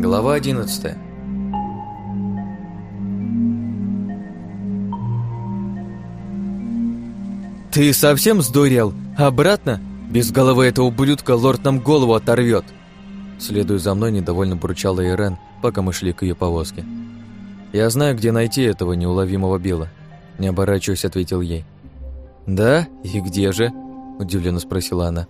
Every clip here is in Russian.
Глава 11 «Ты совсем сдурел? Обратно? Без головы этого ублюдка лорд нам голову оторвет!» Следуя за мной, недовольно бурчала Ирен, пока мы шли к ее повозке. «Я знаю, где найти этого неуловимого Билла», — не оборачиваясь, ответил ей. «Да? И где же?» — удивленно спросила она.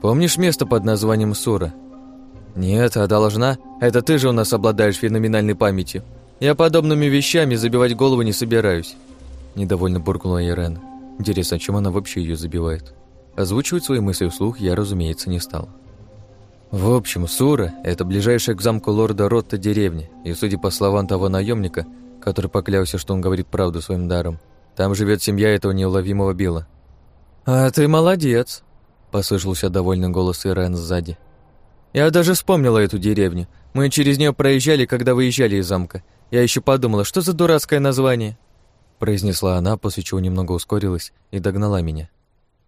«Помнишь место под названием Сура?» «Нет, а должна. Это ты же у нас обладаешь феноменальной памятью. Я подобными вещами забивать голову не собираюсь», — недовольно буркнула Ирен. Интересно, чем она вообще ее забивает? Озвучивать свои мысли вслух я, разумеется, не стал. В общем, Сура – это ближайшая к замку лорда Ротта деревня, и, судя по словам того наемника, который поклялся, что он говорит правду своим даром, там живет семья этого неуловимого Билла. «А ты молодец!» – послышался довольный голос Ирен сзади. «Я даже вспомнила эту деревню. Мы через нее проезжали, когда выезжали из замка. Я еще подумала, что за дурацкое название?» произнесла она, после чего немного ускорилась и догнала меня.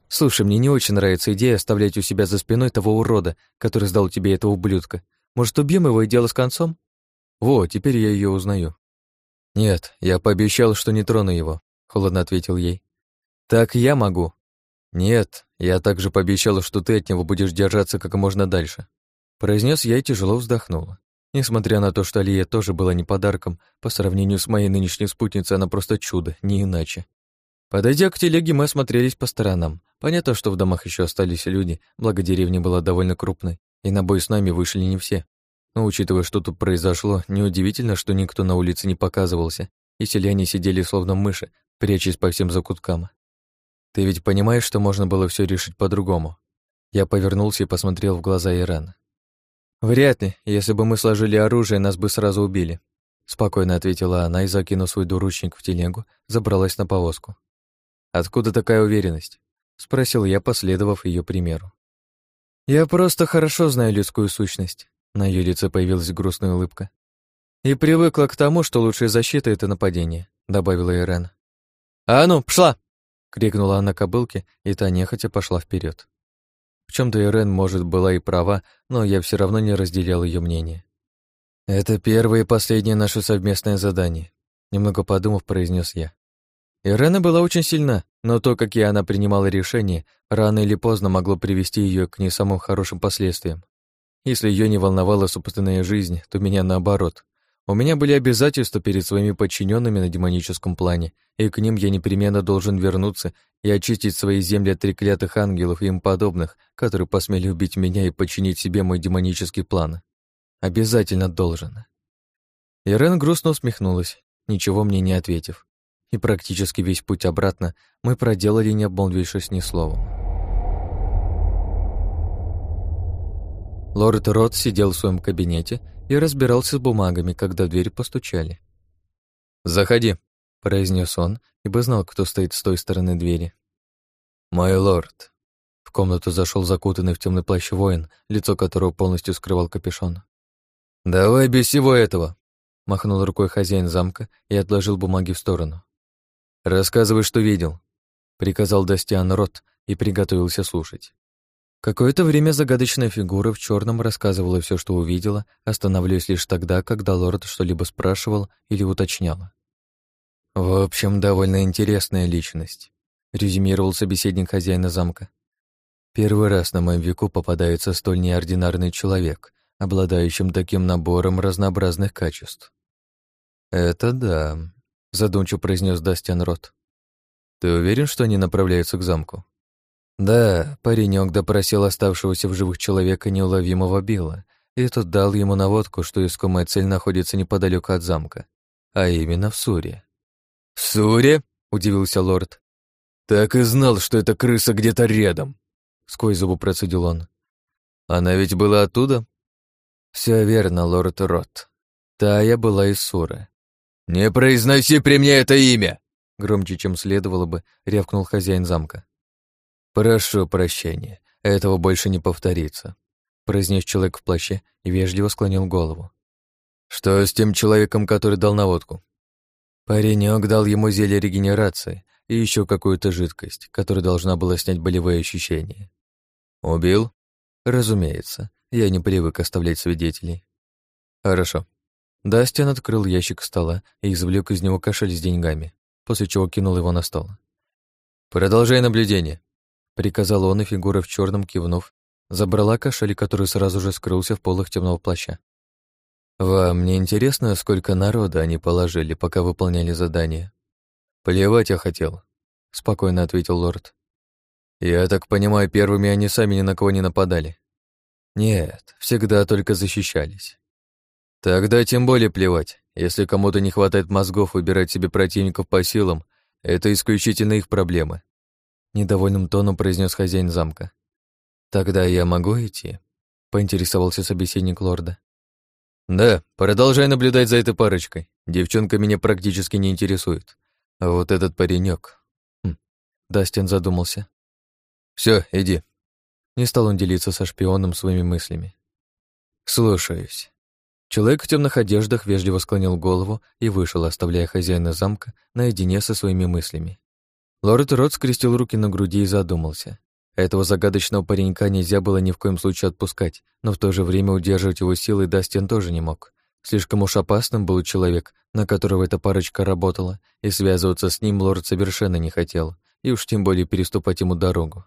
«Слушай, мне не очень нравится идея оставлять у себя за спиной того урода, который сдал тебе этого ублюдка. Может, убьем его и дело с концом?» «Во, теперь я ее узнаю». «Нет, я пообещал, что не трону его», — холодно ответил ей. «Так я могу». «Нет, я также пообещал, что ты от него будешь держаться как можно дальше», — произнес я и тяжело вздохнула. Несмотря на то, что Алия тоже была не подарком, по сравнению с моей нынешней спутницей она просто чудо, не иначе. Подойдя к телеге, мы осмотрелись по сторонам. Понятно, что в домах еще остались люди, благо деревня была довольно крупной, и на бой с нами вышли не все. Но учитывая, что тут произошло, неудивительно, что никто на улице не показывался, и селяне сидели словно мыши, прячась по всем закуткам. Ты ведь понимаешь, что можно было все решить по-другому? Я повернулся и посмотрел в глаза Ирана. «Вряд ли. Если бы мы сложили оружие, нас бы сразу убили», — спокойно ответила она и, закинув свой дуручник в телегу, забралась на повозку. «Откуда такая уверенность?» — спросил я, последовав ее примеру. «Я просто хорошо знаю людскую сущность», — на ее лице появилась грустная улыбка. «И привыкла к тому, что лучшая защита — это нападение», — добавила Ирен. «А ну, пшла!» — крикнула она кобылке, и та нехотя пошла вперед. В чем-то Ирен, может, была и права, но я все равно не разделял ее мнение. «Это первое и последнее наше совместное задание», — немного подумав, произнес я. Ирена была очень сильна, но то, какие она принимала решения, рано или поздно могло привести ее к не самым хорошим последствиям. Если ее не волновала собственная жизнь, то меня наоборот. У меня были обязательства перед своими подчиненными на демоническом плане, и к ним я непременно должен вернуться и очистить свои земли от треклятых ангелов и им подобных, которые посмели убить меня и подчинить себе мой демонический план. Обязательно должен. Ирен грустно усмехнулась, ничего мне не ответив. И практически весь путь обратно мы проделали, не обмолвившись ни словом. Лорд Рот сидел в своем кабинете и разбирался с бумагами, когда в дверь постучали. «Заходи», — произнес он, ибо знал, кто стоит с той стороны двери. «Мой лорд». В комнату зашел закутанный в темный плащ воин, лицо которого полностью скрывал капюшон. «Давай без всего этого», — махнул рукой хозяин замка и отложил бумаги в сторону. «Рассказывай, что видел», — приказал Дастиан Рот и приготовился слушать. Какое-то время загадочная фигура в черном рассказывала все, что увидела, останавливаясь лишь тогда, когда лорд что-либо спрашивал или уточнял. «В общем, довольно интересная личность», — резюмировал собеседник хозяина замка. «Первый раз на моем веку попадается столь неординарный человек, обладающим таким набором разнообразных качеств». «Это да», — задумчиво произнес Дастиан Рот. «Ты уверен, что они направляются к замку?» Да, паренек допросил оставшегося в живых человека неуловимого Билла, и тот дал ему наводку, что искомая цель находится неподалеку от замка, а именно в Суре. «В Суре?» — удивился лорд. «Так и знал, что эта крыса где-то рядом», — сквозь зубы процедил он. «Она ведь была оттуда?» Все верно, лорд Рот. Тая была из Суры. «Не произноси при мне это имя!» Громче, чем следовало бы, рявкнул хозяин замка. «Прошу прощения, этого больше не повторится», произнес человек в плаще и вежливо склонил голову. «Что с тем человеком, который дал наводку?» Паренек дал ему зелье регенерации и еще какую-то жидкость, которая должна была снять болевые ощущения. «Убил?» «Разумеется, я не привык оставлять свидетелей». Хорошо. Дастин открыл ящик стола и извлек из него кошель с деньгами, после чего кинул его на стол. «Продолжай наблюдение», — приказал он, и фигура в черном кивнув, забрала кошель, который сразу же скрылся в полах темного плаща. «Вам не интересно, сколько народа они положили, пока выполняли задание?» «Плевать я хотел», — спокойно ответил лорд. «Я так понимаю, первыми они сами ни на кого не нападали?» «Нет, всегда только защищались». «Тогда тем более плевать. Если кому-то не хватает мозгов выбирать себе противников по силам, это исключительно их проблемы», — недовольным тоном произнес хозяин замка. «Тогда я могу идти?» — поинтересовался собеседник лорда. «Да, продолжай наблюдать за этой парочкой. Девчонка меня практически не интересует. А вот этот паренек. Хм. Дастин задумался. Все, иди». Не стал он делиться со шпионом своими мыслями. «Слушаюсь». Человек в темных одеждах вежливо склонил голову и вышел, оставляя хозяина замка наедине со своими мыслями. Лорд Рот скрестил руки на груди и задумался. Этого загадочного паренька нельзя было ни в коем случае отпускать, но в то же время удерживать его силой Дастин тоже не мог. Слишком уж опасным был человек, на которого эта парочка работала, и связываться с ним лорд совершенно не хотел, и уж тем более переступать ему дорогу.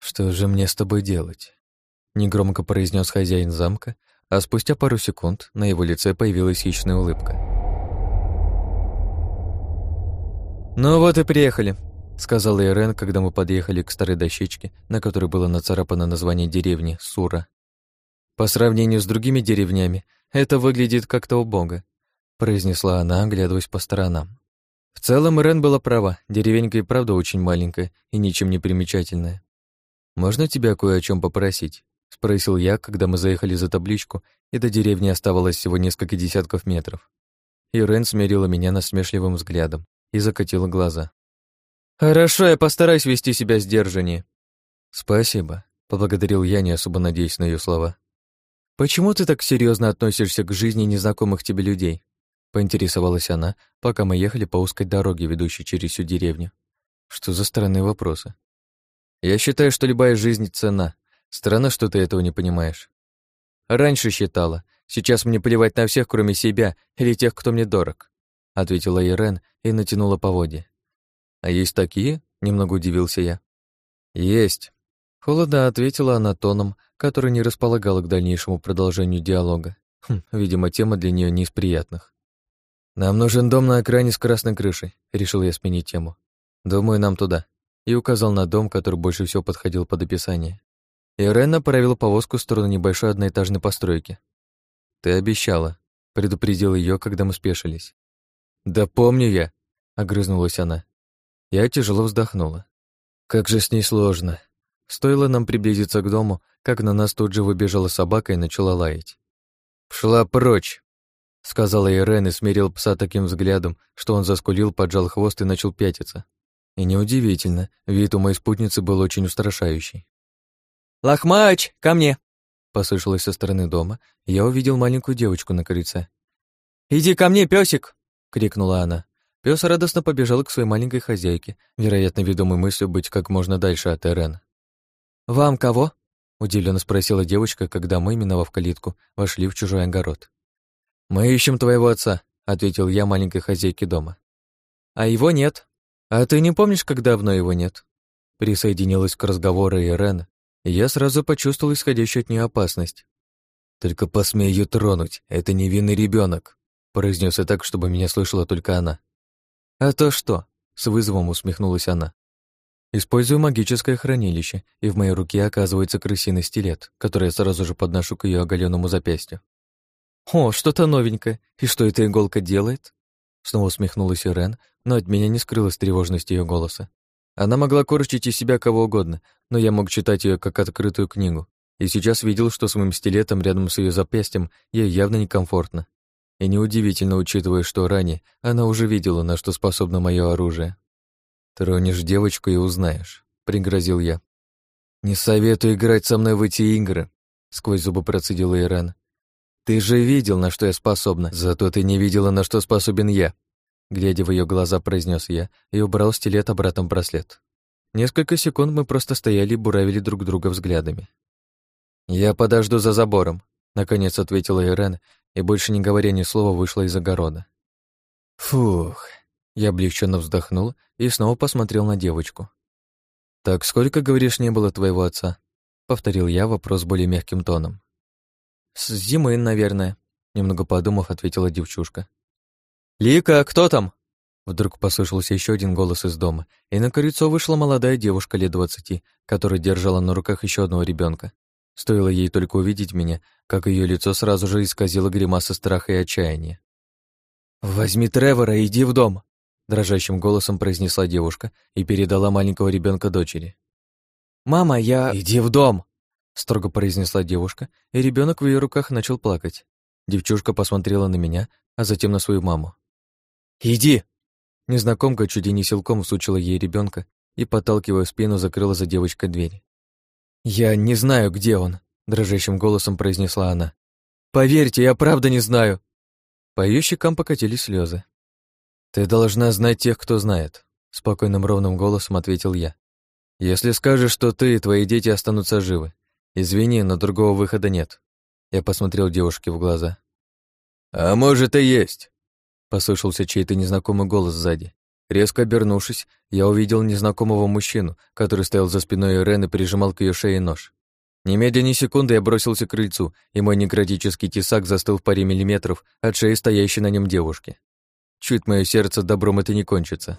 «Что же мне с тобой делать?» Негромко произнес хозяин замка, а спустя пару секунд на его лице появилась хищная улыбка. «Ну вот и приехали», — сказала Ирен, когда мы подъехали к старой дощечке, на которой было нацарапано название деревни Сура. «По сравнению с другими деревнями, это выглядит как-то убого», — произнесла она, оглядываясь по сторонам. В целом Ирен была права, деревенька и правда очень маленькая и ничем не примечательная. «Можно тебя кое о чем попросить?» — спросил я, когда мы заехали за табличку, и до деревни оставалось всего несколько десятков метров. Ирен смерила меня насмешливым взглядом и закатила глаза. «Хорошо, я постараюсь вести себя сдержаннее». «Спасибо», — поблагодарил я, не особо надеясь на ее слова. «Почему ты так серьезно относишься к жизни незнакомых тебе людей?» — поинтересовалась она, пока мы ехали по узкой дороге, ведущей через всю деревню. Что за странные вопросы? Я считаю, что любая жизнь цена. Странно, что ты этого не понимаешь. Раньше считала. Сейчас мне плевать на всех, кроме себя или тех, кто мне дорог, ответила Ирен и натянула поводья. А есть такие? Немного удивился я. Есть. Холодно ответила она тоном, который не располагал к дальнейшему продолжению диалога. Хм, видимо, тема для нее не из приятных. «Нам нужен дом на окраине с красной крышей», — решил я сменить тему. «Думаю, нам туда» и указал на дом, который больше всего подходил под описание. Ирен направила повозку в сторону небольшой одноэтажной постройки. «Ты обещала», — предупредил ее, когда мы спешились. «Да помню я», — огрызнулась она. Я тяжело вздохнула. «Как же с ней сложно». Стоило нам приблизиться к дому, как на нас тут же выбежала собака и начала лаять. «Шла прочь», — сказала Ирен и смирил пса таким взглядом, что он заскулил, поджал хвост и начал пятиться. И неудивительно, вид у моей спутницы был очень устрашающий. «Лохмач, ко мне!» Послышалось со стороны дома, и я увидел маленькую девочку на крыльце. «Иди ко мне, песик! крикнула она. Пес радостно побежал к своей маленькой хозяйке, вероятно, ведомой мыслью быть как можно дальше от Эрен. «Вам кого?» — удивленно спросила девочка, когда мы, миновав калитку, вошли в чужой огород. «Мы ищем твоего отца», — ответил я маленькой хозяйке дома. «А его нет», «А ты не помнишь, как давно его нет?» Присоединилась к разговору Ирен, и я сразу почувствовал исходящую от нее опасность. «Только посмей ее тронуть, это невинный ребенок, произнес я так, чтобы меня слышала только она. «А то что?» — с вызовом усмехнулась она. Использую магическое хранилище, и в моей руке оказывается крысиный стилет, который я сразу же подношу к ее оголенному запястью. «О, что-то новенькое. И что эта иголка делает?» Снова усмехнулась Ирен, но от меня не скрылась тревожность ее голоса. Она могла корчить из себя кого угодно, но я мог читать ее как открытую книгу, и сейчас видел, что с моим стилетом рядом с ее запястьем ей явно некомфортно. И неудивительно, учитывая, что ранее она уже видела, на что способно мое оружие. «Тронешь девочку и узнаешь», — пригрозил я. «Не советую играть со мной в эти игры», — сквозь зубы процедила Иран. «Ты же видел, на что я способна, зато ты не видела, на что способен я», Глядя в ее глаза, произнес я и убрал стилет обратно в браслет. Несколько секунд мы просто стояли и буравили друг друга взглядами. «Я подожду за забором», Наконец ответила Ирен и, больше не говоря ни слова, вышла из огорода. Фух. Я облегченно вздохнул и снова посмотрел на девочку. «Так сколько, говоришь, не было твоего отца?» Повторил я вопрос более мягким тоном. «С зимы, наверное», — немного подумав, ответила девчушка. «Лика, кто там?» Вдруг послышался еще один голос из дома, и на крыльцо вышла молодая девушка лет двадцати, которая держала на руках еще одного ребенка. Стоило ей только увидеть меня, как ее лицо сразу же исказило гримаса страха и отчаяния. «Возьми Тревора и иди в дом!» дрожащим голосом произнесла девушка и передала маленького ребенка дочери. «Мама, я...» «Иди в дом!» строго произнесла девушка, и ребенок в ее руках начал плакать. Девчушка посмотрела на меня, а затем на свою маму. «Иди!» Незнакомка чуть и не силком всучила ей ребенка и, подталкивая спину, закрыла за девочкой дверь. «Я не знаю, где он», — дрожащим голосом произнесла она. «Поверьте, я правда не знаю». По ее щекам покатились слезы. «Ты должна знать тех, кто знает», — спокойным ровным голосом ответил я. «Если скажешь, что ты и твои дети останутся живы, извини, но другого выхода нет». Я посмотрел девушке в глаза. «А может и есть», — послышался чей-то незнакомый голос сзади. Резко обернувшись, я увидел незнакомого мужчину, который стоял за спиной Ирен и прижимал к ее шее нож. Немедленно ни секунды я бросился к крыльцу, и мой некротический тесак застыл в паре миллиметров от шеи стоящей на нем девушки. Чуть мое сердце добром это не кончится.